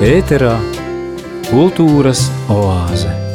Ēterā kultūras oāze.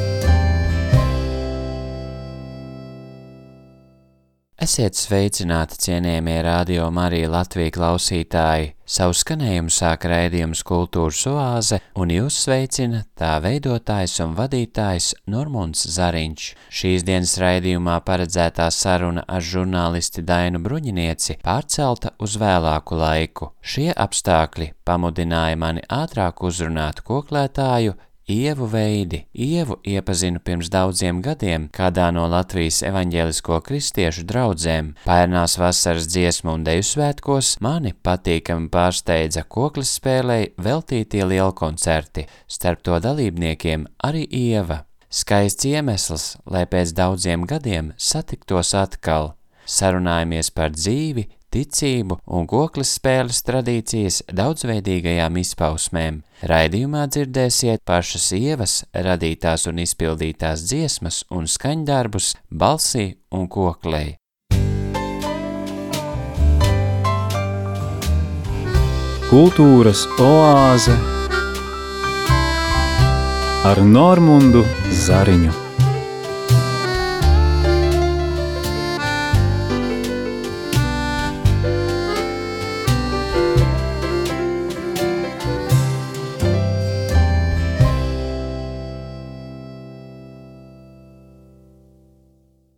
Esiet sveicināti, cienījamie radio Marija Latvija klausītāji! Savu skanējumu sāk raidījums Kultūras oāze, un jūs sveicina tā veidotājs un vadītājs Normunds Zariņš. Šīs dienas raidījumā paredzētā saruna ar žurnālisti Dainu Bruņinieci pārcelta uz vēlāku laiku. Šie apstākļi pamudināja mani ātrāk uzrunāt koklētāju Ievu veidi. Ievu iepazinu pirms daudziem gadiem kādā no Latvijas evaņģēlisko kristiešu draudzēm. Pērnās vasaras dziesmu un deju svētkos mani patīkami pārsteidza koklis spēlēji veltītie lielkoncerti, starp to dalībniekiem arī Ieva. Skaists iemesls, lai pēc daudziem gadiem satiktos atkal. Sarunājamies par dzīvi, ticību un koklis spēles tradīcijas daudzveidīgajām izpausmēm. Raidījumā dzirdēsiet pašas ievas radītās un izpildītās dziesmas un skaņdarbus balsī un koklei. Kultūras oāze ar Normundu Zariņu.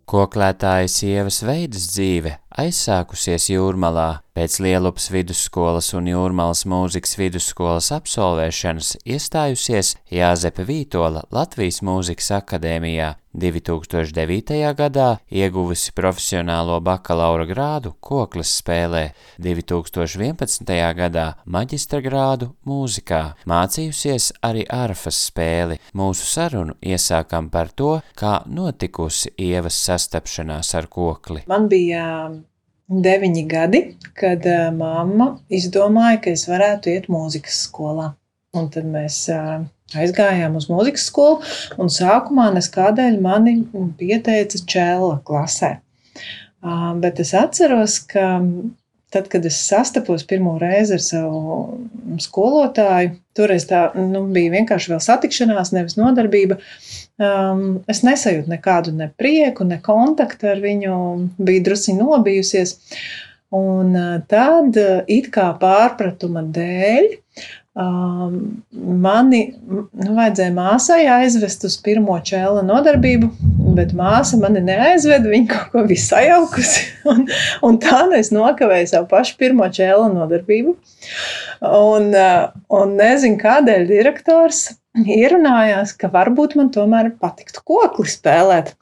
Koklētājas sievas veidas dzīve aizsākusies jūrmalā, pēc Lielupas vidusskolas un jūrmalas mūzikas vidusskolas absolvēšanas iestājusies Jāzepe Vītola Latvijas mūzikas akadēmijā, 2009. gadā ieguvusi profesionālo bakalaura grādu koklis spēlē, 2011. gadā maģistra grādu mūzikā, mācījusies arī arfas spēli. Mūsu sarunu iesākam par to, kā notikusi ievas sastapšanās ar kokli. Man bija deviņi gadi, kad uh, mamma izdomāja, ka es varētu iet mūzikas skolā. Un tad mēs uh, aizgājām uz mūzikas skolu, un sākumā neskādēļ mani pieteica čēla klasē. Uh, bet es atceros, ka tad, kad es sastapos pirmo reizi ar savu skolotāju, toreiz tā nu, bija vienkārši vēl satikšanās, nevis nodarbība. Um, es nesajūtu nekādu ne prieku, ne kontaktu ar viņu, biju drusku nobijusies. Un uh, tad, uh, it kā pārpratuma dēļ, um, mani nu, vajadzēja māsai aizvest uz pirmo čēla nodarbību, bet māsa mani neaizveda. Viņa kaut ko bija sajaukusi. Un, un tā nu es nokavēju savu pašu pirmo čēla nodarbību. Un, uh, un nezinu, kādēļ direktors ierunājās, ka varbūt man tomēr patiktu kokli spēlēt.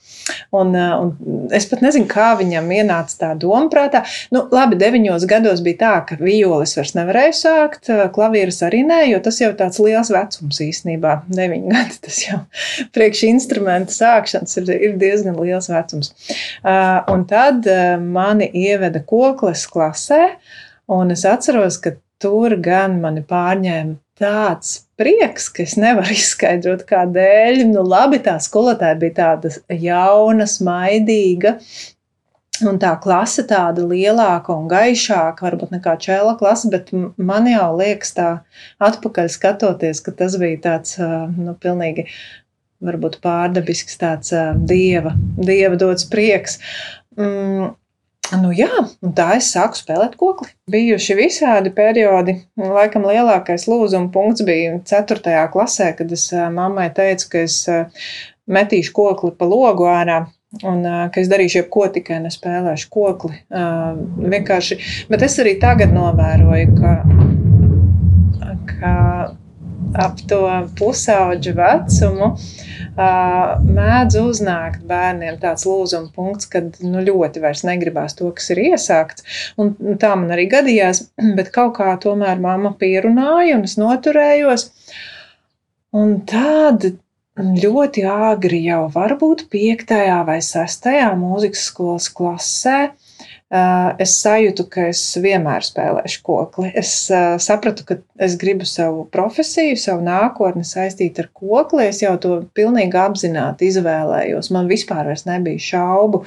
Un, uh, un es pat nezinu, kā viņam ienāca tā doma prātā. Nu, labi, deviņos gados bija tā, ka violis vairs nevarēja sākt, uh, klavieres arī nē, jo tas jau tāds liels vecums īstenībā. Deviņi gadi tas jau priekš instrumenta sākšanas ir, ir diezgan liels vecums. Uh, un tad mani ieveda kokles klasē, un es atceros, ka tur gan mani pārņēma tāds prieks, ka es nevaru izskaidrot, kādēļ. Nu, labi, tā skolotāja bija tāda jauna, smaidīga. Un tā klase tāda lielāka un gaišāka, varbūt nekā čēla klase, bet man jau liekas, tā atpakaļ skatoties, ka tas bija tāds, nu, pilnīgi, varbūt pārdabisks, tāds dieva, dieva dots prieks. Nu jā, un tā es sāku spēlēt kokli. Bijuši visādi periodi. Laikam lielākais lūzuma punkts bija 4. klasē, kad es mammai teicu, ka es metīšu kokli pa logu ārā. Un ka es darīšu jebko, tikai nespēlēšu kokli. Vienkārši, bet es arī tagad novēroju, ka, ka ap to pusauģu vecumu mēdz uznākt bērniem tāds lūzuma punkts, kad nu, ļoti vairs negribās to, kas ir iesākts. Un tā man arī gadījās, bet kaut kā tomēr mamma pierunāja un es noturējos. Un tad ļoti āgri jau varbūt piektajā vai sestajā mūzikas skolas klasē es sajūtu, ka es vienmēr spēlēšu kokli. Es sapratu, ka es gribu savu profesiju, savu nākotni saistīt ar kokli. Es jau to pilnīgi apzināti izvēlējos. Man vispār nebija šaubu,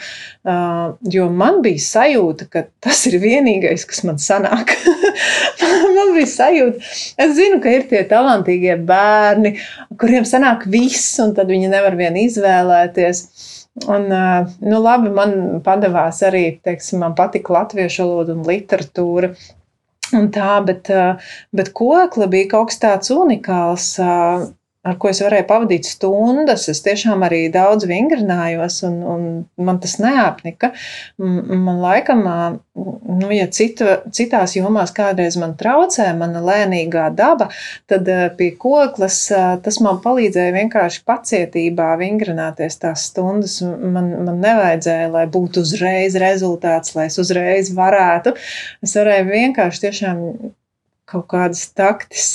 jo man bija sajūta, ka tas ir vienīgais, kas man sanāk. man bija sajūta, es zinu, ka ir tie talantīgie bērni, kuriem sanāk viss, un tad viņi nevar vien izvēlēties. Un, nu, labi, man padavās arī, teiksim, man patika latviešu valoda un literatūra. Un tā, bet, bet kokla bija kaut kas tāds unikāls ar ko es varēju pavadīt stundas. Es tiešām arī daudz vingrinājos, un, un man tas neapnika. Man laikam, nu, ja cita, citās jomās kādreiz man traucē mana lēnīgā daba, tad pie koklas tas man palīdzēja vienkārši pacietībā vingrināties tās stundas. Man, man nevajadzēja, lai būtu uzreiz rezultāts, lai es uzreiz varētu. Es varēju vienkārši tiešām kaut kādas taktis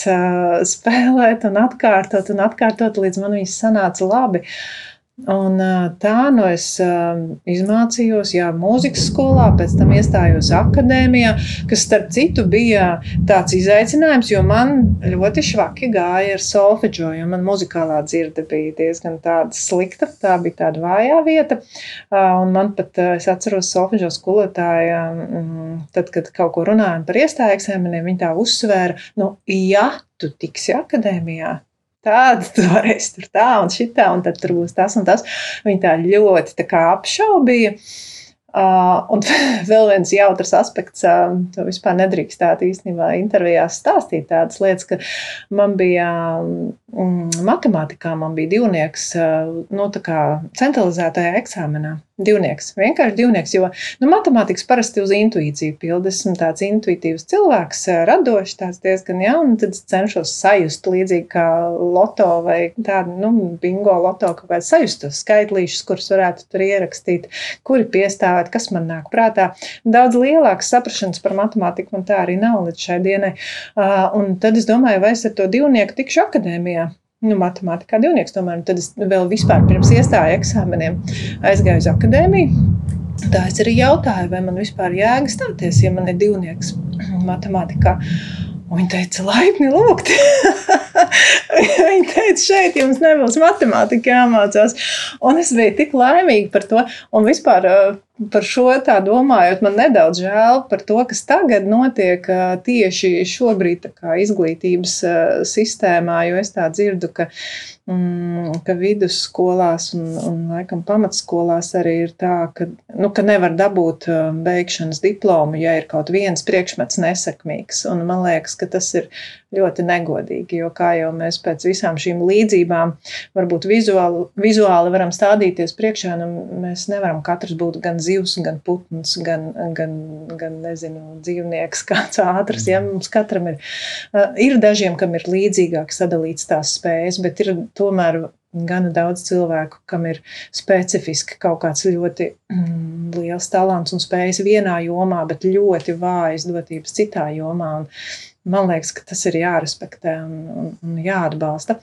spēlēt un atkārtot un atkārtot, līdz man viņas sanāca labi. Uh, Un tā nu es izmācījos, jā, mūzikas skolā, pēc tam iestājos akadēmijā, kas, starp citu, bija tāds izaicinājums, jo man ļoti švaki gāja ar solfeģo, jo man muzikālā dzirde bija diezgan tāda slikta, tā bija tāda vājā vieta. Un man pat, es atceros solfeģo skolotāju, tad, kad kaut ko runājam par iestāju eksāmeniem, viņi tā uzsvēra, nu, ja tu tiksi akadēmijā, tāda, tu varēsi tur tā un šitā, un tad tur būs tas un tas. Viņi tā ļoti tā kā apšaubīja. Uh, un vēl viens jautrs aspekts, uh, to vispār nedrīkstētu īstenībā intervijās stāstīt tādas lietas, ka man bija mm, matemātikā, man bija divnieks, uh, nu tā kā centralizētajā eksāmenā. Divnieks, vienkārši divnieks, jo nu, matemātikas parasti uz intuīciju pilda. Esmu tāds intuitīvs cilvēks, radošs, tāds diezgan jā, un tad cenšos sajust līdzīgi kā loto vai tādu, nu, bingo loto kaut kādu sajust tos skaitlīšus, kurus varētu tur ierakstīt, kuri piestāvēt, kas man nāk prātā. Daudz lielākas saprašanas par matemātiku man tā arī nav līdz šai dienai. Un tad es domāju, vai es ar to divnieku tikšu akadēmijā nu, matemātikā divnieks. Tomēr tad es vēl vispār pirms iestāju eksāmeniem aizgāju uz akadēmiju. Tā es arī jautāju, vai man vispār jēga stāties, ja man ir divnieks matemātikā. Viņa teica, laipni lūgt. viņa teica, šeit jums nebūs matemātika jāmācās. Un es biju tik laimīga par to. Un vispār par šo tā domājot, man nedaudz žēl par to, kas tagad notiek tieši šobrīd izglītības sistēmā, jo es tā dzirdu, ka, mm, ka vidusskolās un, un laikam pamatskolās arī ir tā, ka, nu, ka nevar dabūt beigšanas diplomu, ja ir kaut viens priekšmets nesekmīgs. Un man liekas, ka tas ir ļoti negodīgi, jo kā jau mēs pēc visām šīm līdzībām varbūt vizuāli, vizuāli varam stādīties priekšā, nu, mēs nevaram katrs būt gan zivs, gan putns, gan, gan, gan nezinu, dzīvnieks, kāds ātrs. Ja? Mums katram ir, ir dažiem, kam ir līdzīgāk sadalīts tās spējas, bet ir tomēr gana daudz cilvēku, kam ir specifiski kaut kāds ļoti mm, liels talants un spējas vienā jomā, bet ļoti vājas dotības citā jomā. Un man liekas, ka tas ir jārespektē un, un, un jāatbalsta.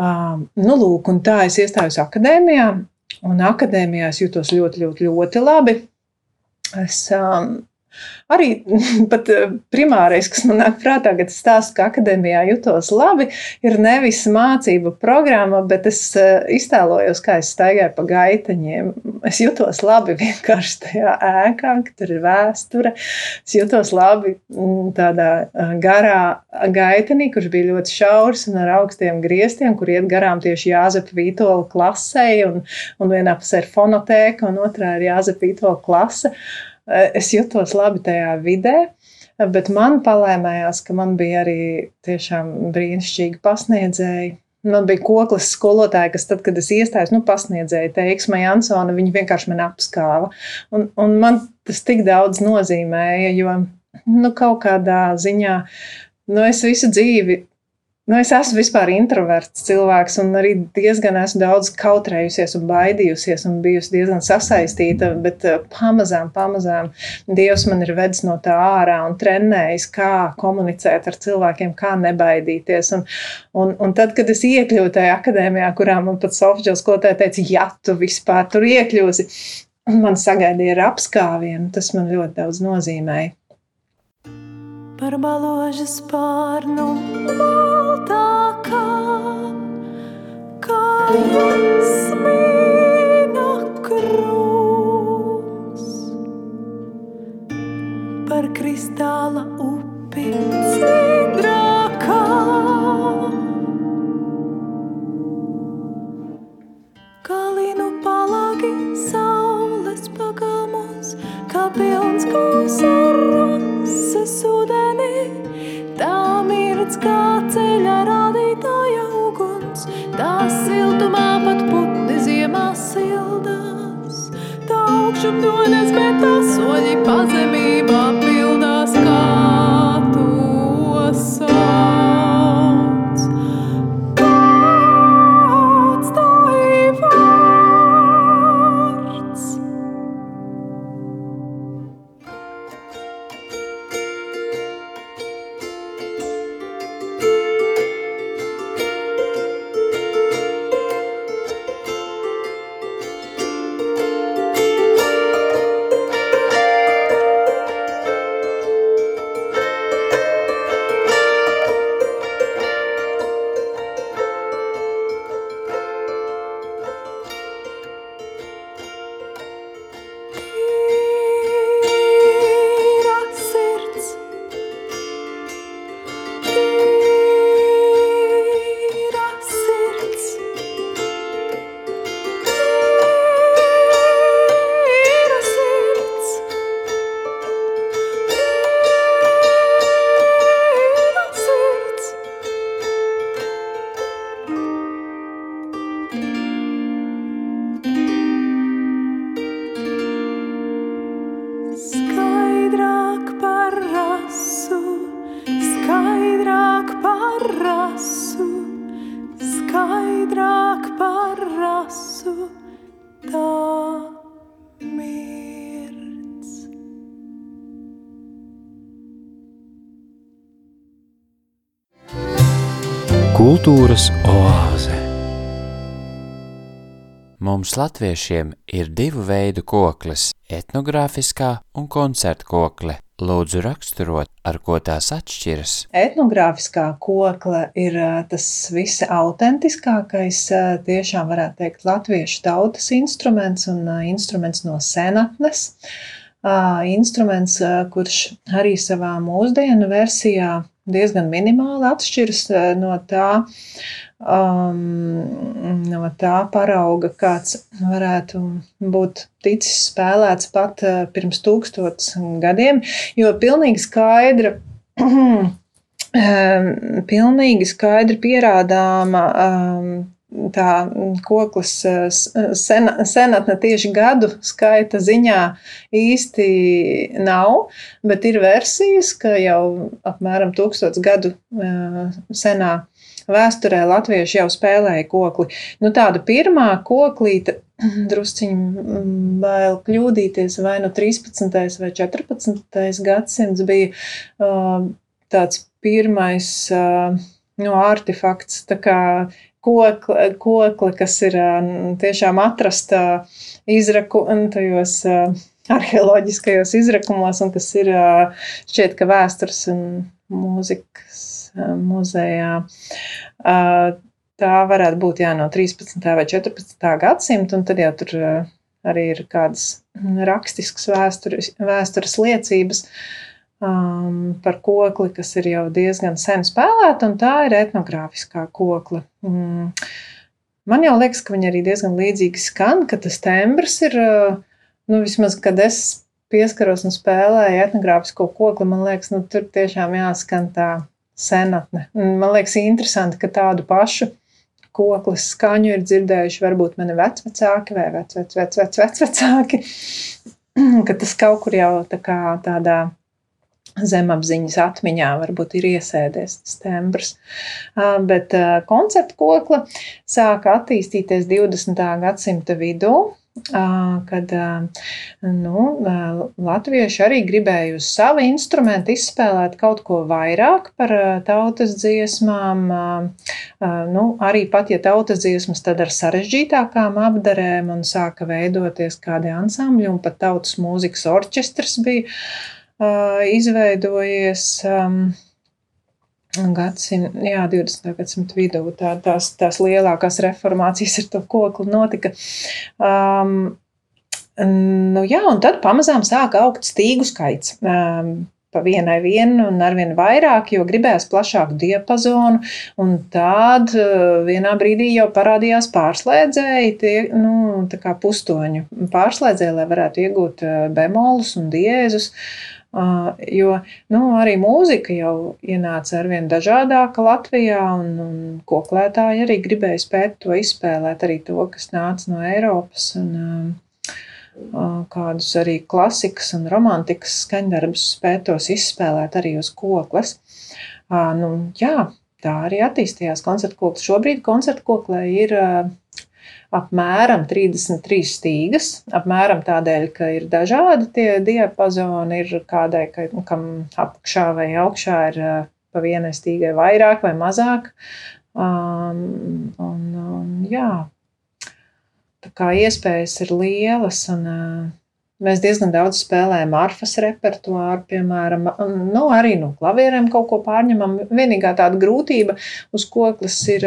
Uh, nu, lūk, un tā es iestājos akadēmijā, Un akadēmijā es jutos ļoti, ļoti, ļoti labi. Es um, Arī pat eh, primārais, kas man nāk prātā, kad es stāstu, ka akadēmijā jutos labi, ir nevis mācību programma, bet es eh, iztēlojos, kā es staigāju pa gaiteņiem. Es jutos labi vienkārši tajā ēkā, ka tur ir vēsture. Es jutos labi mm, tādā eh, garā gaitenī, kurš bija ļoti šaurs un ar augstiem griestiem, kur iet garām tieši Jāzepa Vītola klasē, un, un vienā pusē ir fonotēka, un otrā ir Jāzepa Vītola klase. Uh, es jutos labi tajā vidē. Bet man palēmējās, ka man bija arī tiešām brīnišķīgi pasniedzēji. Man bija koklis skolotāji, kas tad, kad es iestājos, nu, pasniedzēja teiksmē Jansona, viņi vienkārši man apskāva. Un, un man tas tik daudz nozīmēja, jo, nu, kaut kādā ziņā, nu, es visu dzīvi Nu, es esmu vispār introverts cilvēks, un arī diezgan esmu daudz kautrējusies un baidījusies, un bijusi diezgan sasaistīta. Bet eh, pamazām, pamazām Dievs man ir vedis no tā ārā un trenējis, kā komunicēt ar cilvēkiem, kā nebaidīties. Un, un, un tad, kad es iekļuvu tajā akadēmijā, kurā man pat Sofijas skolotāja teica, ja tu vispār tur iekļūsi, man sagaidīja ar apskāvienu, tas man ļoti daudz nozīmēja. Par baložu spārnu maltā kā, kā jasmīna krūms. Par kristāla upi cīdrākā. Kalinu palagi saules pagalmos, kā pilns kūs rases ūdenī. Tā mirdz kā ceļa rādītāja uguns, tā siltumā pat putni ziemā sildās. Tā augšup dodas, bet tā soļi pazemībā pildās Kultūras oāze. Mums, latviešiem, ir divu veidu koklis - etnogrāfiskā un koncerta kokle. Lūdzu, raksturot, ar ko tās atšķiras. Etnogrāfiskā kokla ir tas visi autentiskākais, tiešām varētu teikt, latviešu tautas instruments un instruments no senatnes. Instruments, kurš arī savā mūsdienu versijā diezgan minimāli atšķiras ā, no tā, um, no tā parauga, kāds varētu būt ticis spēlēts pat ā, pirms tūkstotis gadiem, jo pilnīgi skaidra um, pilnīgi skaidri pierādāma um, tā koklis uh, s- sena, senatne tieši gadu skaita ziņā īsti nav, bet ir versijas, ka jau apmēram tūkstots gadu uh, senā vēsturē latvieši jau spēlēja kokli. Nu, tāda pirmā koklīte, drusciņi bail kļūdīties, vai nu 13. vai 14. gadsimts bija tāds pirmais uh, nu, artefakts, tā kā kokle, kokle kas ir uh, tiešām atrasta izraku tajos uh, arheoloģiskajos izrakumos, un kas ir uh, šķiet, ka vēstures un mūzikas uh, muzejā. Uh, Tā varētu būt jā, no 13. vai 14. gadsimta, un tad jau tur uh, arī ir kādas rakstiskas vēstures, vēstures liecības um, par kokli, kas ir jau diezgan sen spēlēta, un tā ir etnogrāfiskā kokla. Mm. Man jau liekas, ka viņi arī diezgan līdzīgi skan, ka tas tembrs ir, nu, vismaz, kad es pieskaros un spēlēju etnogrāfisko kokli, man liekas, nu, tur tiešām jāskan tā senatne. Man liekas, interesanti, ka tādu pašu koklis skaņu ir dzirdējuši varbūt mani vecvecāki vai vec, vec, vec, vec, vecvecāki, ka tas kaut kur jau tā kā tādā zemapziņas atmiņā varbūt ir iesēdies tas tembrs. Bet ā, koncerta kokla sāka attīstīties 20. gadsimta vidū, kad nu, latvieši arī gribēja uz savu instrumentu izspēlēt kaut ko vairāk par tautas dziesmām. Nu, arī pat, ja tautas dziesmas, tad ar sarežģītākām apdarēm un sāka veidoties kādi ansambļi, un pat tautas mūzikas orķestrs bija izveidojies. Gadsimta, jā, 20. gadsimta vidū tā, tās, tās lielākās reformācijas ar to kokli notika. Um, nu, jā, un tad pamazām sāka augt stīgu skaits. Um, pa vienai vienu un arvien vairāk, jo gribējās plašāku diapazonu. Un tad uh, vienā brīdī jau parādījās pārslēdzēji, tie nu, pustoņu pārslēdzēji, lai varētu iegūt uh, bemolus un diēzus. Jo nu, arī mūzika jau ienāca ar vien dažādāka Latvijā, un, un koklētāji arī gribēja spēt to izspēlēt, arī to, kas nāca no Eiropas. Un, Kādus arī klasikas un romantikas skaņdarbus spētos izspēlēt arī uz kokles. Nu, jā, tā arī attīstījās koncertkoklis. Šobrīd koncertkoklē ir apmēram 33 stīgas. Apmēram tādēļ, ka ir dažādi tie diapazoni, ir kādai, ka, kam apakšā vai augšā ir pa vienai stīgai vairāk vai mazāk. Um, un, un, jā, tā kā iespējas ir lielas un uh, Mēs diezgan daudz spēlējam arfas repertuāru, piemēram, nu, arī no klavierēm kaut ko pārņemam. Vienīgā tāda grūtība uz koklis ir,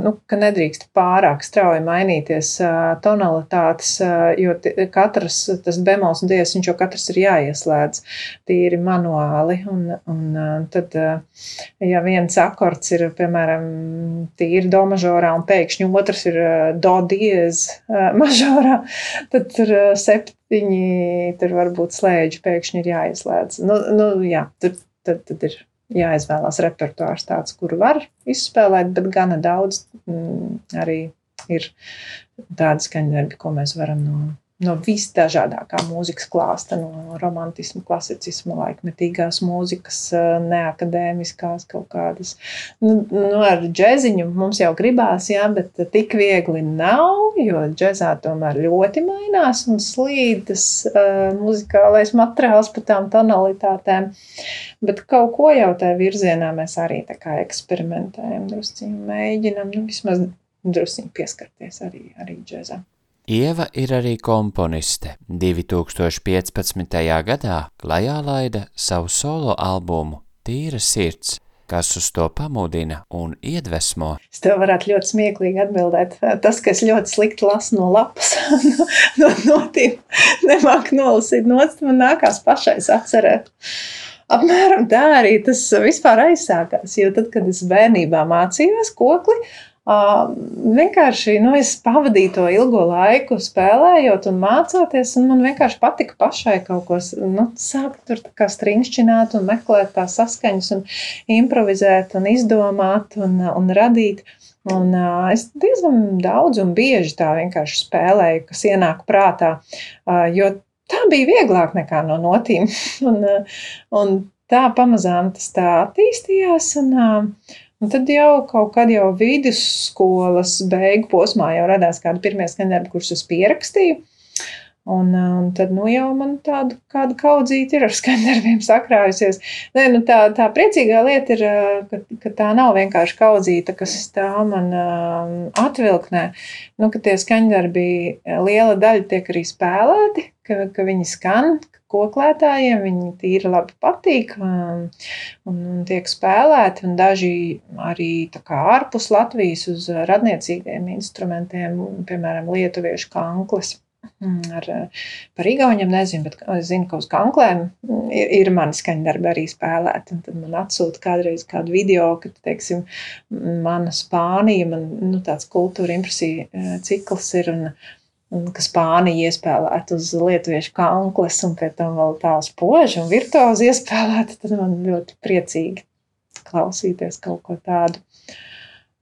nu, ka nedrīkst pārāk strauji mainīties tonalitātes, jo katrs tas bemols un dievs, viņš jau katrs ir jāieslēdz tīri manuāli. Un, un tad, ja viens akords ir, piemēram, tīri do mažorā un pēkšņi otrs ir do diez mažorā, tad tur sept viņi tur varbūt slēdži pēkšņi ir jāizslēdz. Nu, nu, jā, tur tad, tad ir jāizvēlās repertuārs tāds, kuru var izspēlēt, bet gana daudz mm, arī ir tādi skaņdarbi, ko mēs varam no no visdažādākā mūzikas klāsta, no romantisma, klasicisma, laikmetīgās mūzikas, eh, neakadēmiskās kaut kādas. Nu, nu, ar džēziņu mums jau gribās, jā, bet tik viegli nav, jo džēzā tomēr ļoti mainās un slīd tas uh, muzikālais materiāls pa tām tonalitātēm. Bet kaut ko jau tajā virzienā mēs arī tā kā eksperimentējam, drusciņi mēģinam, nu, vismaz drusciņi pieskarties arī, arī džēzā. Ieva ir arī komponiste. 2015. gadā klajā laida savu solo albumu Tīra sirds, kas uz to pamudina un iedvesmo. Es tev varētu ļoti smieklīgi atbildēt. Tas, ka es ļoti slikti lasu no lapas, no, no notīm, nemāku nolasīt nots, man nākās pašai atcerēt. Apmēram tā arī tas vispār aizsākās, jo tad, kad es bērnībā mācījos kokli, Uh, vienkārši nu, es pavadīju to ilgo laiku spēlējot un mācoties, un man vienkārši patika pašai kaut ko nu, sākt tur stringšķināt un meklēt tās saskaņas un improvizēt un izdomāt un, un radīt. Un, uh, es diezgan daudz un bieži tā vienkārši spēlēju, kas ienāk prātā, uh, jo tā bija vieglāk nekā no notīm. un, uh, un tā pamazām tas tā attīstījās. Un, uh, Un tad jau kaut kad jau vidusskolas beigu posmā jau radās kādi pirmie skaņdarbi, kurus es pierakstīju. Un, un tad nu, jau man tāda kāda kaudzīte ir ar skaņdarbiem sakrājusies. Nē, nu, tā, tā priecīgā lieta ir, ka, ka tā nav vienkārši kaudzīta, kas stāv man uh, atvilknē. Nu, ka tie skaņdarbi liela daļa tiek arī spēlēti, ka, ka viņi skan, koklētājiem. Viņi tīri labi patīk um, un, un tiek spēlēti. Un daži arī ārpus Latvijas uz radniecīgiem instrumentiem, piemēram, lietuviešu kanklis. Mm, ar, par īgauniem nezinu, bet es zinu, ka uz kanklēm ir, ir mani skaņdarbi arī spēlēti. Tad man atsūta kādreiz kādu video, kad, teiksim, mana Spānija, man nu, tāds kultūra impresija eh, cikls ir. Un, ka Spānija iespēlēta uz lietuviešu kankles, un pēc tam vēl tā spoži un virtuozi iespēlēta, tad man ļoti priecīgi klausīties kaut ko tādu.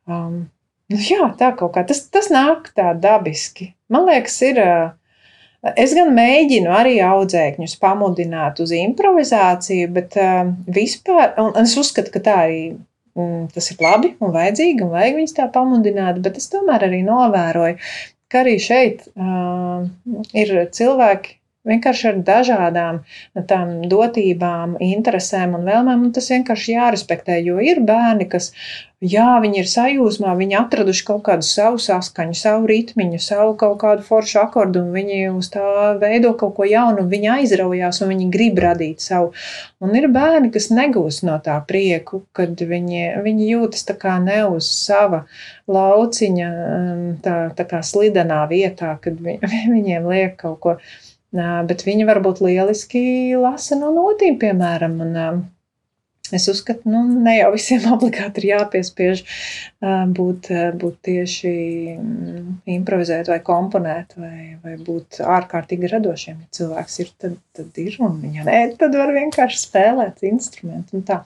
Um, nu jā, tā kaut kā tas, tas nāk tā dabiski. Man liekas, ir. Es gan mēģinu arī audzēkņus pamudināt uz improvizāciju, bet uh, vispār, un es uzskatu, ka tā arī tas ir labi un vajadzīgi, un vajag viņus tā pamudināt, bet es tomēr arī novēroju, ka arī šeit uh, ir cilvēki, vienkārši ar dažādām tām dotībām, interesēm un vēlmēm, un tas vienkārši jārespektē, jo ir bērni, kas, jā, viņi ir sajūsmā, viņi atraduši kaut kādu savu saskaņu, savu ritmiņu, savu kaut kādu foršu akordu, un viņi uz tā veido kaut ko jaunu, un viņi aizraujās, un viņi grib radīt savu. Un ir bērni, kas negūst no tā prieku, kad viņi, viņi jūtas tā kā ne uz sava lauciņa, tā, tā kā slidenā vietā, kad vi, viņiem liek kaut ko Bet viņi varbūt lieliski lasa no notīm, piemēram. Un, es uzskatu, nu, ne jau visiem obligāti ir jāpiespiež būt, būt tieši mm, improvizēt vai komponēt vai, vai būt ārkārtīgi radošiem. Ja cilvēks ir, tad, tad ir, un ja nē, tad var vienkārši spēlēt instrumentu un tā.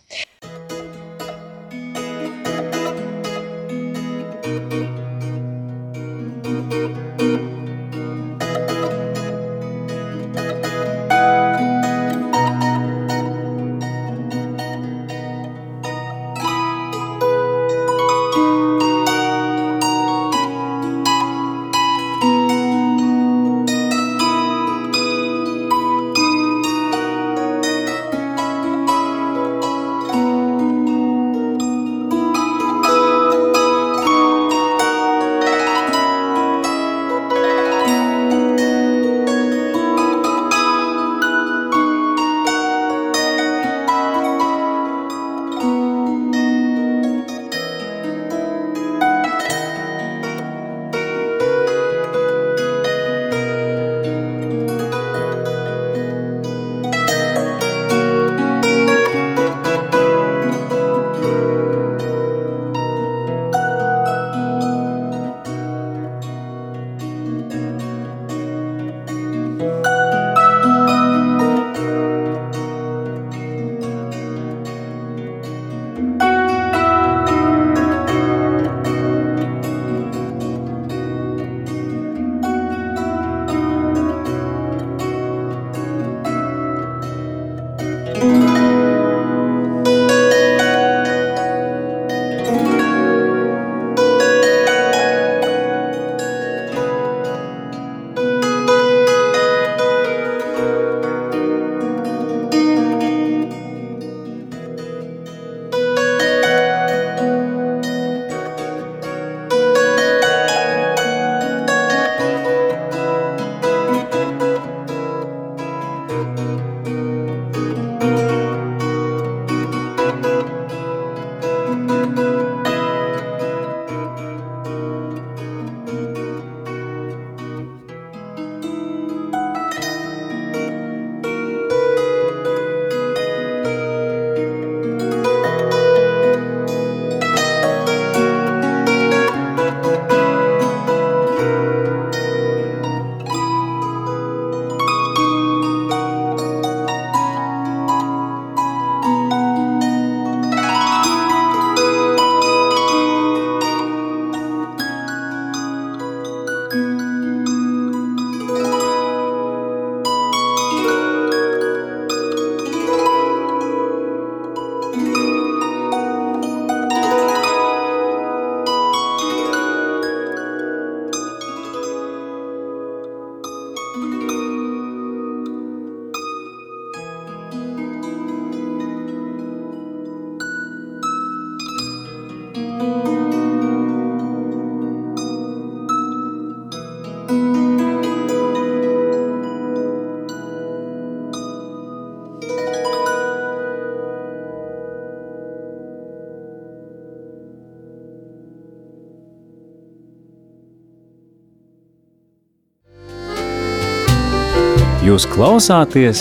Jūs klausāties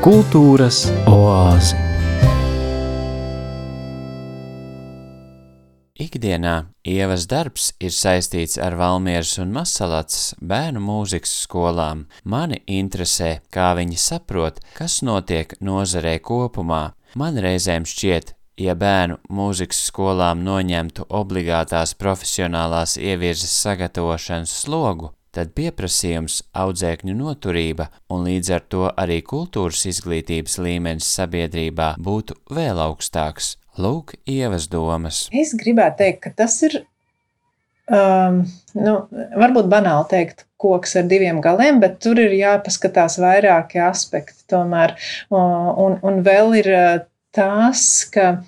Kultūras oāzi. Ikdienā Ievas darbs ir saistīts ar Valmieras un Masalats bērnu mūzikas skolām. Mani interesē, kā viņi saprot, kas notiek nozarē kopumā. Man reizēm šķiet, ja bērnu mūzikas skolām noņemtu obligātās profesionālās ievirzes sagatavošanas slogu, tad pieprasījums, audzēkņu noturība un līdz ar to arī kultūras izglītības līmenis sabiedrībā būtu vēl augstāks. Lūk, ievas domas. Es gribētu teikt, ka tas ir um, nu, varbūt banāli teikt, koks ar diviem galiem, bet tur ir jāpaskatās vairāki aspekti tomēr. Un, un vēl ir tas, ka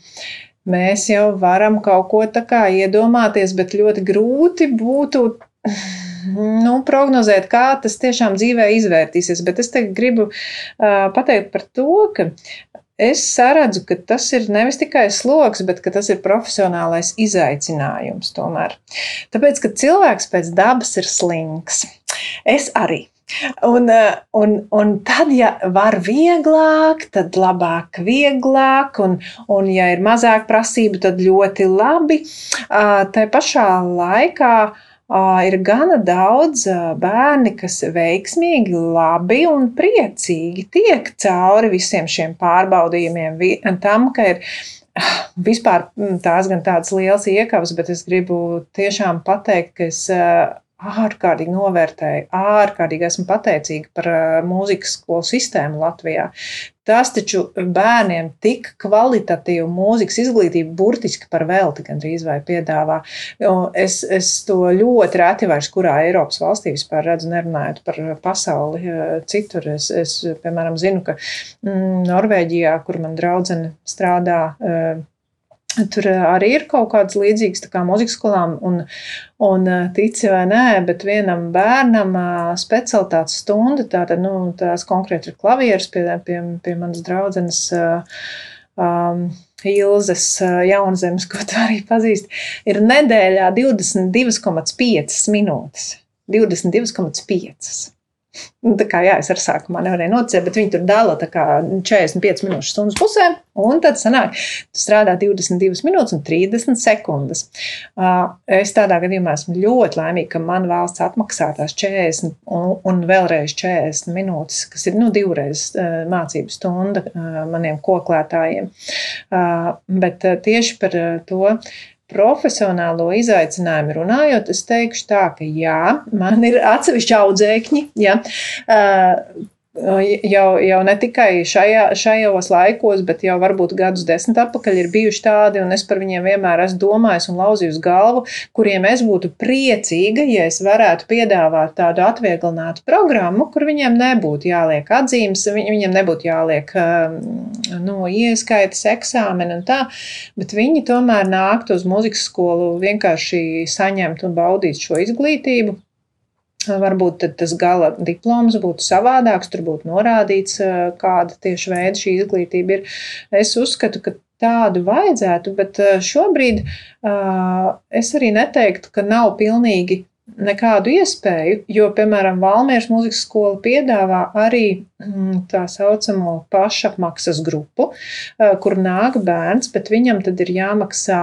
mēs jau varam kaut ko tā kā iedomāties, bet ļoti grūti būtu nu, prognozēt, kā tas tiešām dzīvē izvērtīsies. Bet es te gribu uh, pateikt par to, ka es saredzu, ka tas ir nevis tikai sloks, bet tas ir profesionālais izaicinājums tomēr. Tāpēc, ka cilvēks pēc dabas ir slinks. Es arī. Un, un, un tad, ja var vieglāk, tad labāk, vieglāk, un, un ja ir mazāk prasību, tad ļoti labi. Tā pašā laikā ir gana daudz bērni, kas veiksmīgi, labi un priecīgi tiek cauri visiem šiem pārbaudījumiem, tam, ka ir vispār tās gan tādas liels iekavas, bet es gribu tiešām pateikt, ka es ārkārtīgi novērtēju, ārkārtīgi esmu pateicīga par mūzikas skolu sistēmu Latvijā. Tas taču bērniem tik kvalitatīvu mūzikas izglītību burtiski par velti gandrīz vai piedāvā. Es, es to ļoti reti vairs kurā Eiropas valstī vispār redzu, nerunājot par pasauli citur. Es, es piemēram, zinu, ka mm, Norvēģijā, kur man draudzene strādā, Tur eh, arī ir kaut kādas līdzīgas kā mūzikas skolām, un, un eh, tici vai nē, bet vienam bērnam eh, specialitātes stunda, tātad, nu, tās konkrēti ir klavieres pie, pie, pie manas draudzenes um, Ilzes Jaunzemes, ko tu arī pazīsti, ir nedēļā 22,5 minūtes. 22,5. Nu, tā kā jā, es ar sākumā nevarēju nocēt, bet viņi tur dala 45 minūtes stundas pusē, un tad sanāk, tu strādā 22 minūtes un 30 sekundes. Es tādā gadījumā esmu ļoti laimīga, ka man valsts atmaksā tās 40 un, un vēlreiz 40 minūtes, kas ir nu, divreiz mācību stunda maniem koklētājiem. Bet tieši par to profesionālo izaicinājumu runājot, es teikšu tā, ka jā, man ir atsevišķi audzēkņi, ja, jau, jau ne tikai šajā, šajos laikos, bet jau varbūt gadus desmit atpakaļ ir bijuši tādi, un es par viņiem vienmēr esmu domājis un lauzījusi galvu, kuriem es būtu priecīga, ja es varētu piedāvāt tādu atvieglinātu programmu, kur viņiem nebūtu jāliek atzīmes, viņiem nebūtu jāliek nu, ieskaitas eksāmeni un tā, bet viņi tomēr nāktu uz muzikas skolu vienkārši saņemt un baudīt šo izglītību Varbūt tas gala diploms būtu savādāks, tur būtu norādīts, kāda tieši veida šī izglītība ir. Es uzskatu, ka tādu vajadzētu, bet šobrīd es arī neteiktu, ka nav pilnīgi nekādu iespēju, jo, piemēram, Valmieras mūzikas skola piedāvā arī mm, tā saucamo pašapmaksas grupu, eh, kur nāk bērns, bet viņam tad ir jāmaksā,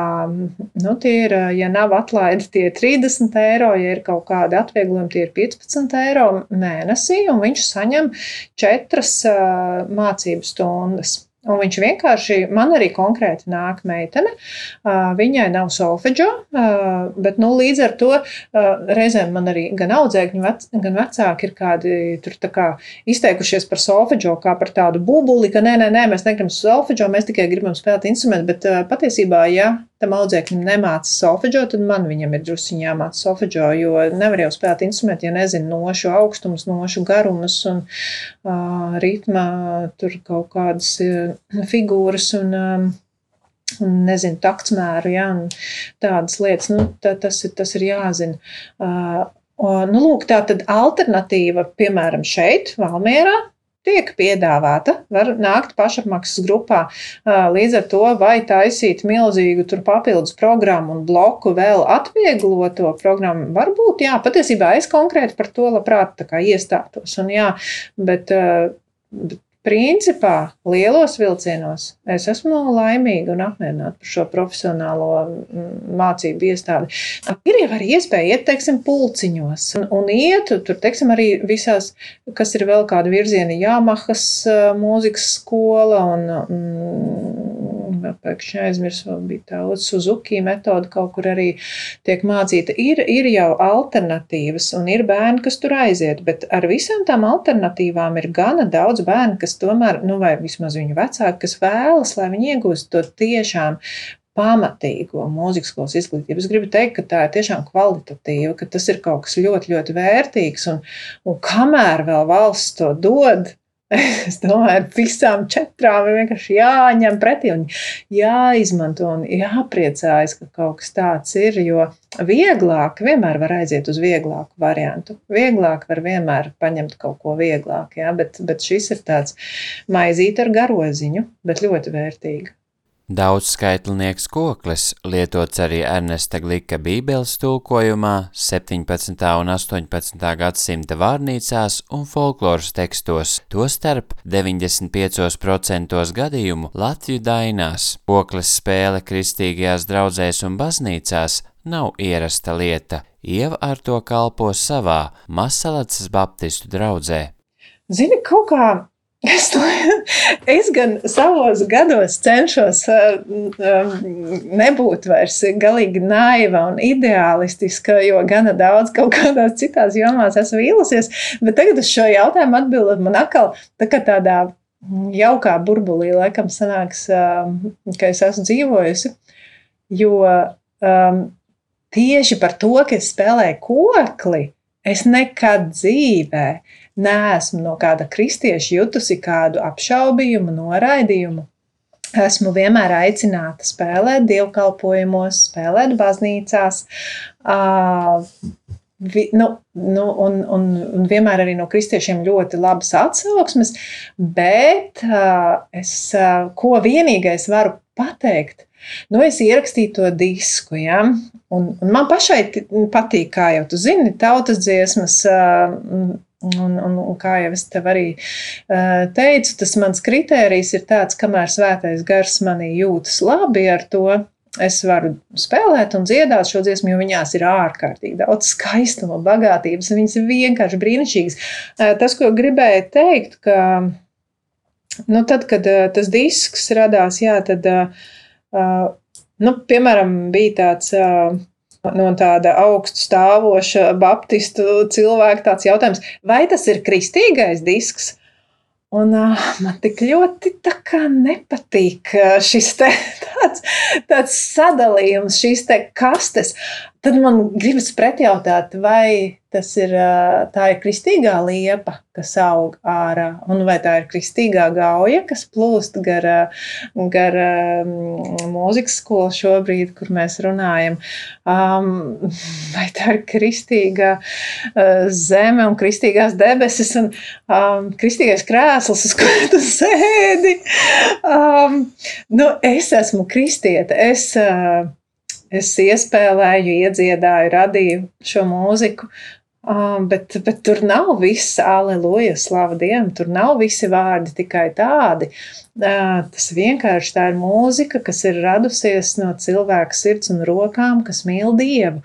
nu, tie ir, eh, ja nav atlaidi, tie ir 30 eiro, ja ir kaut kādi atvieglojumi, tie ir 15 eiro mēnesī, un viņš saņem četras eh, mācību stundas. Un viņš vienkārši, man arī konkrēti nāk meitene, viņai nav solfeģo, bet nu, līdz ar to reizēm man arī gan audzēkņi, gan vecāki ir kādi tur kā izteikušies par solfeģo kā par tādu bubuli, ka nē, nē, nē, mēs negribam solfeģo, mēs tikai gribam spēlēt instrumentu, bet patiesībā, ja tam audzēknim nemāca solfeģo, tad man viņam ir drusciņā jāmāca solfeģo, jo nevar jau spēlēt instrumentu, ja nezinu nošu augstums, nošu garumus un uh, ritma, tur kaut kādas uh, figūras un um, un nezinu, taktsmēru, ja, un tādas lietas, nu, tā, tas, ir, tas ir jāzina. Uh, nu, lūk, tā tad alternatīva, piemēram, šeit, Valmierā, tiek piedāvāta, var nākt pašapmaksas grupā. Līdz ar to vai taisīt milzīgu papildus programmu un bloku vēl atviegloto programmu, varbūt, jā, patiesībā es konkrēti par to labprāt iestātos. Un, jā, bet, bet principā, lielos vilcienos, es esmu laimīga un apmierināta par šo profesionālo mm, mācību iestādi. Ir jau arī iespēja iet, teiksim, pulciņos un, un iet tur, teiksim, arī visās, kas ir vēl kāda virziena, Jāmahas mūzikas skola un, un pēkšņi aizmirsu, bija tā Suzuki metode, kaut kur arī tiek mācīta. Ir, ir jau alternatīvas, un ir bērni, kas tur aiziet, bet ar visām tām alternatīvām ir gana daudz bērnu, kas tomēr, nu, vai vismaz viņu vecāki, kas vēlas, lai viņi iegūst to tiešām pamatīgo mūzikas skolas izglītību. Es gribu teikt, ka tā ir tiešām kvalitatīva, ka tas ir kaut kas ļoti, ļoti vērtīgs. Un, un kamēr vēl valsts to dod, Es domāju, ka visām četrām ir vienkārši jāņem pretī un jāizmanto un jāpriecājas, ka kaut kas tāds ir. Jo vieglāk vienmēr var aiziet uz vieglāku variantu. Vieglāk var vienmēr paņemt kaut ko vieglāku, bet, bet šis ir tāds maizīt ar garoziņu, bet ļoti vērtīgi. Daudzskaitlinieks koklis lietots arī Ernesta Glika bībeles tulkojumā, 17. un 18. gadsimta vārnīcās un folkloras tekstos, tostarp 95% gadījumu Latviju dainās. Koklis spēle kristīgajās draudzēs un baznīcās nav ierasta lieta. Ieva ar to kalpo savā Masalacas baptistu draudzē. Zini, kaut kā Es, es gan savos gados cenšos uh, um, nebūt vairs galīgi naiva un ideālistiska, jo gana daudz kaut kādās citās jomās esmu vīlusies. Bet tagad uz šo jautājumu atbildot man atkal tā tādā jaukā burbulī, laikam, sanāks, um, ka es esmu dzīvojusi. Jo um, tieši par to, ka es spēlēju kokli, es nekad dzīvē neesmu no kāda kristieša jutusi kādu apšaubījumu, noraidījumu. Esmu vienmēr aicināta spēlēt dievkalpojumos, spēlēt baznīcās. Uh, vi, nu, nu, un, un, un vienmēr arī no kristiešiem ļoti labas atsauksmes, bet uh, es, uh, ko vienīgais varu pateikt, Nu, es ierakstīju to disku, ja? un, un man pašai patīk, kā jau tu zini, tautas dziesmas. Uh, Un, un, un kā jau es tev arī uh, teicu, tas mans kritērijs ir tāds, kamēr svētais gars manī jūtas labi ar to, es varu spēlēt un dziedāt šo dziesmu, jo viņās ir ārkārtīgi daudz skaistuma, bagātības, viņas ir vienkārši brīnišķīgas. Uh, tas, ko gribēju teikt, ka nu, tad, kad uh, tas disks radās, jā, tad, nu, piemēram, bija tāds no tāda augstu stāvoša baptistu cilvēka tāds jautājums, vai tas ir kristīgais disks? Un uh, man tik ļoti nepatīk šis te, tāds, tāds sadalījums, šīs kastes. Tad man gribas pretjautāt, vai tas ir, ir kristīgā liepa, kas aug ārā, un vai tā ir kristīgā gauja, kas plūst gar, gar mūzikas skolu šobrīd, kur mēs runājam. Um, vai tā ir kristīgā zeme un kristīgās debesis un um, kristīgais krēsls, uz kura tu sēdi. Um, nu, es esmu kristieta. Es, uh, es iespēlēju, iedziedāju, radīju šo mūziku. Bet, bet tur nav viss, aleluja, slavu Dievam. Tur nav visi vārdi tikai tādi. Tas vienkārši tā ir mūzika, kas ir radusies no cilvēka sirds un rokām, kas mīl Dievu.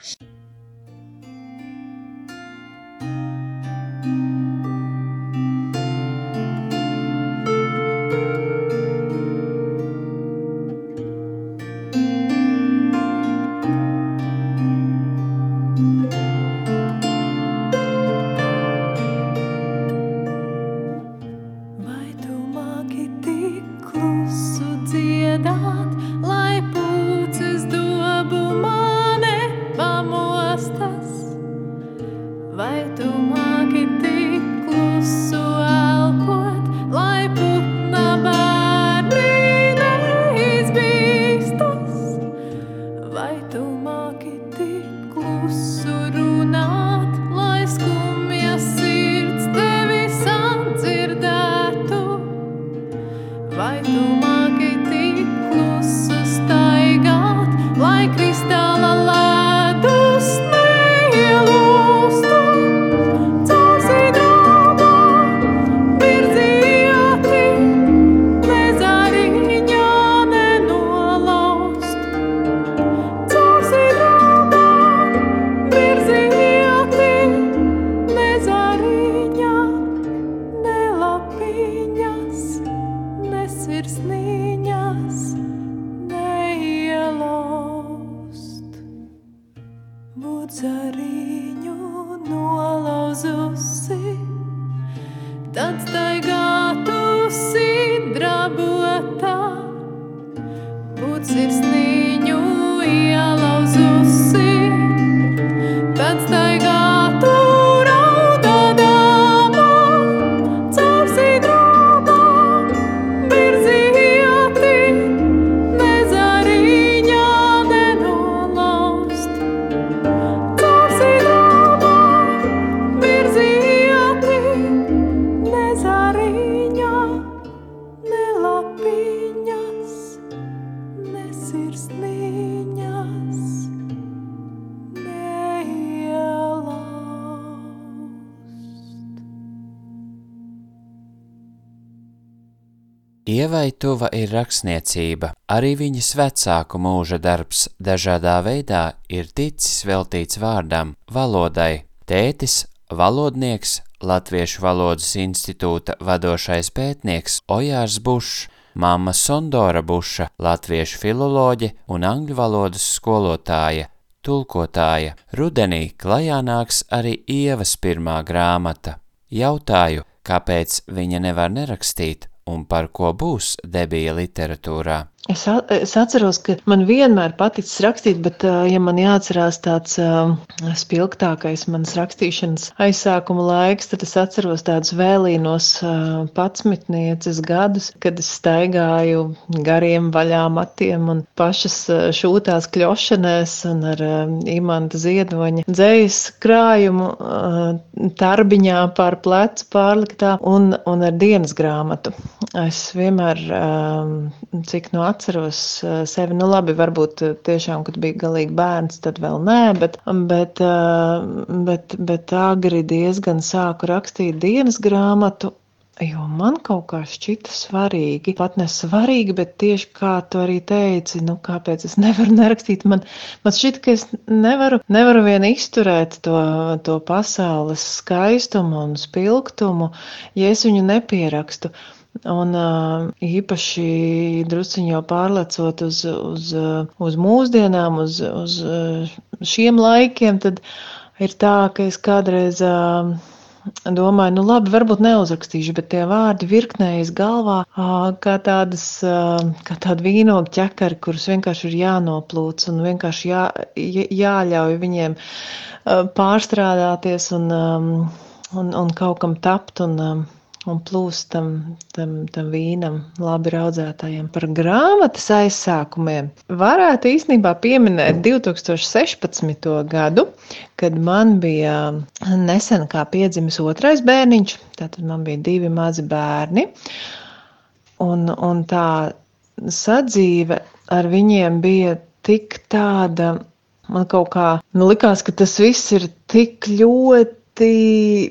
Ievai tuva ir rakstniecība, arī viņas vecāku mūža darbs dažādā veidā ir ticis veltīts vārdam, valodai. Tētis, valodnieks, Latviešu valodas institūta vadošais pētnieks Ojārs Bušs, mamma Sondora Buša, latviešu filoloģe un angļu valodas skolotāja, tulkotāja. Rudenī klajā nāks arī Ievas pirmā grāmata. Jautāju, kāpēc viņa nevar nerakstīt un par ko būs debija literatūrā. Es, es atceros, ka man vienmēr paticis rakstīt, bet, ja man jāatcerās tāds uh, spilgtākais manas rakstīšanas aizsākuma laiks, tad es atceros tādus vēlīnos uh, patsmitnieces gadus, kad es staigāju gariem vaļā matiem un pašas uh, šūtās kļošanēs un ar imanta ziedoņa dzējas krājumu tarbiņā pār plecu pārliktā un, un ar dienas grāmatu. Es vienmēr, cik no atceros eh, sevi, nu labi, varbūt eh, tiešām, kad bija galīgi bērns, tad vēl nē, bet, bet, eh, bet, bet agri diezgan sāku rakstīt dienas grāmatu. Jo man kaut kā šķita svarīgi, pat ne svarīgi, bet tieši kā tu arī teici, nu kāpēc es nevaru nerakstīt, man, man šķita, ka es nevaru, nevaru vien izturēt to, to pasaules skaistumu un spilgtumu, ja es viņu nepierakstu. Un īpaši drusciņi jau pārlecot uz, uz, uz mūsdienām, uz, uz šiem laikiem, tad ir tā, ka es kādreiz domāju, nu labi, varbūt neuzrakstīšu, bet tie vārdi virknējas galvā kā tādas, kā tāda vīnoga ķekari, kurus vienkārši ir jānoplūc un vienkārši jā, jāļauj viņiem pārstrādāties un, un, un kaut kam tapt un un plūst tam, tam, tam vīnam, labi raudzētājiem. Par grāmatas aizsākumiem varētu īstenībā pieminēt 2016. gadu, kad man bija nesen kā piedzimis otrais bērniņš, tātad man bija divi mazi bērni, un, un tā sadzīve ar viņiem bija tik tāda, man kaut kā, nu likās, ka tas viss ir tik ļoti,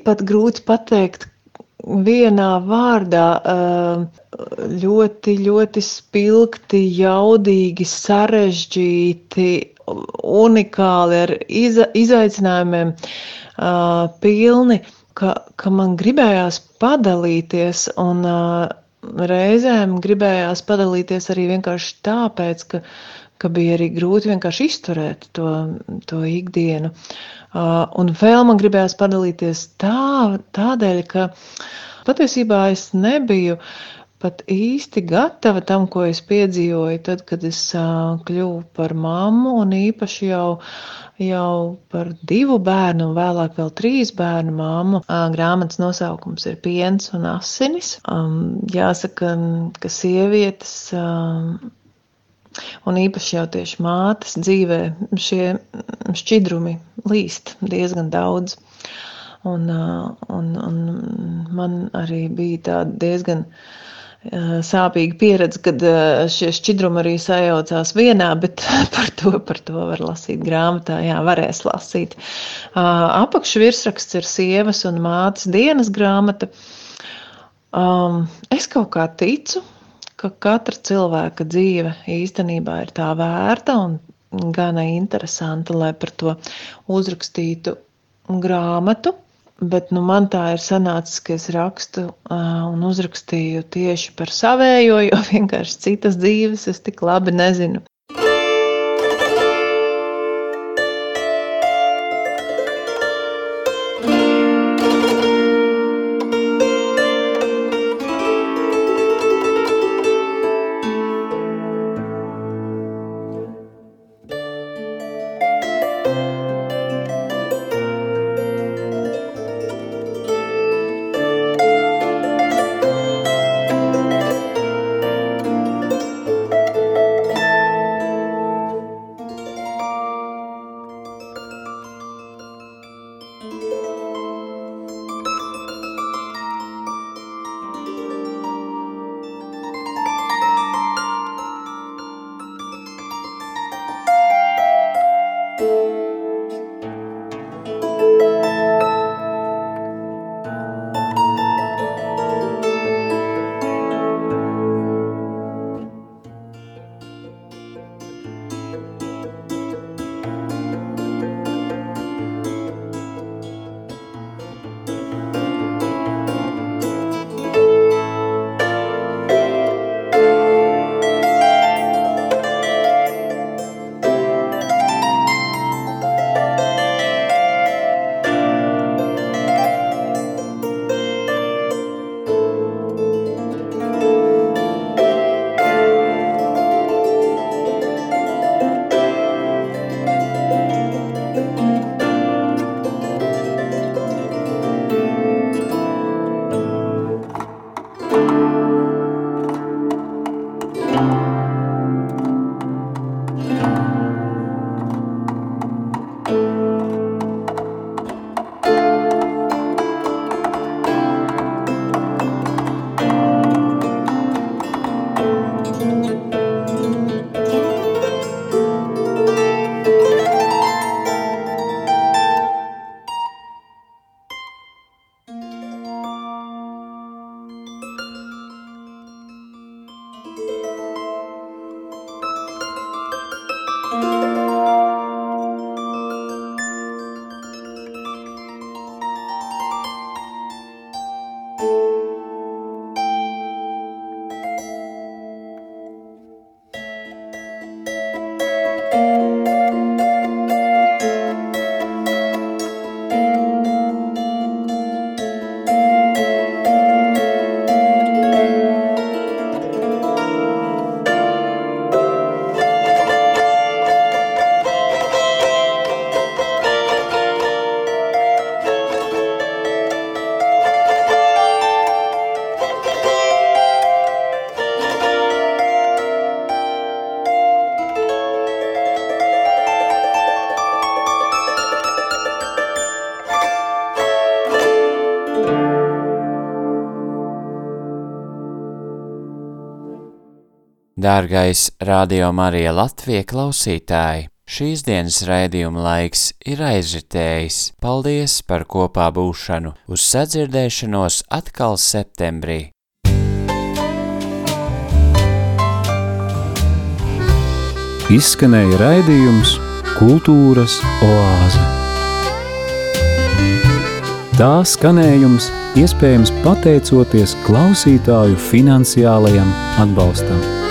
pat grūti pateikt, vienā vārdā ļoti, ļoti spilgti, jaudīgi, sarežģīti, unikāli, ar iza, izaicinājumiem pilni, ka, ka man gribējās padalīties un reizēm gribējās padalīties arī vienkārši tāpēc, ka, ka bija arī grūti vienkārši izturēt to, to ikdienu. Uh, un vēl man gribējās padalīties tā, tādēļ, ka patiesībā es nebiju pat īsti gatava tam, ko es piedzīvoju, tad, kad es uh, kļuvu par mammu un īpaši jau, jau par divu bērnu un vēlāk vēl trīs bērnu mammu. Uh, grāmatas nosaukums ir Piens un asinis. Um, jāsaka, ka sievietes. Um, Un īpaši jau tieši mātes dzīvē šie šķidrumi līst diezgan daudz. Un, un, un man arī bija tāda diezgan sāpīga pieredze, kad šie šķidrumi arī sajaucās vienā, bet par to, par to var lasīt grāmatā, jā, varēs lasīt. Apakšu virsraksts ir sievas un mātes dienas grāmata. Es kaut kā ticu, ka katra cilvēka dzīve īstenībā ir tā vērta un gana interesanta, lai par to uzrakstītu grāmatu. Bet nu, man tā ir sanācis, ka es rakstu uh, un uzrakstīju tieši par savējo, jo vienkārši citas dzīves es tik labi nezinu. Dārgais Radio Marija Latvija klausītāji! Šīs dienas raidījuma laiks ir aizritējis. Paldies par kopā būšanu, uz sadzirdēšanos atkal septembrī. Izskanēja raidījums Kultūras oāze. Tā skanējums iespējams pateicoties klausītāju finansiālajam atbalstam.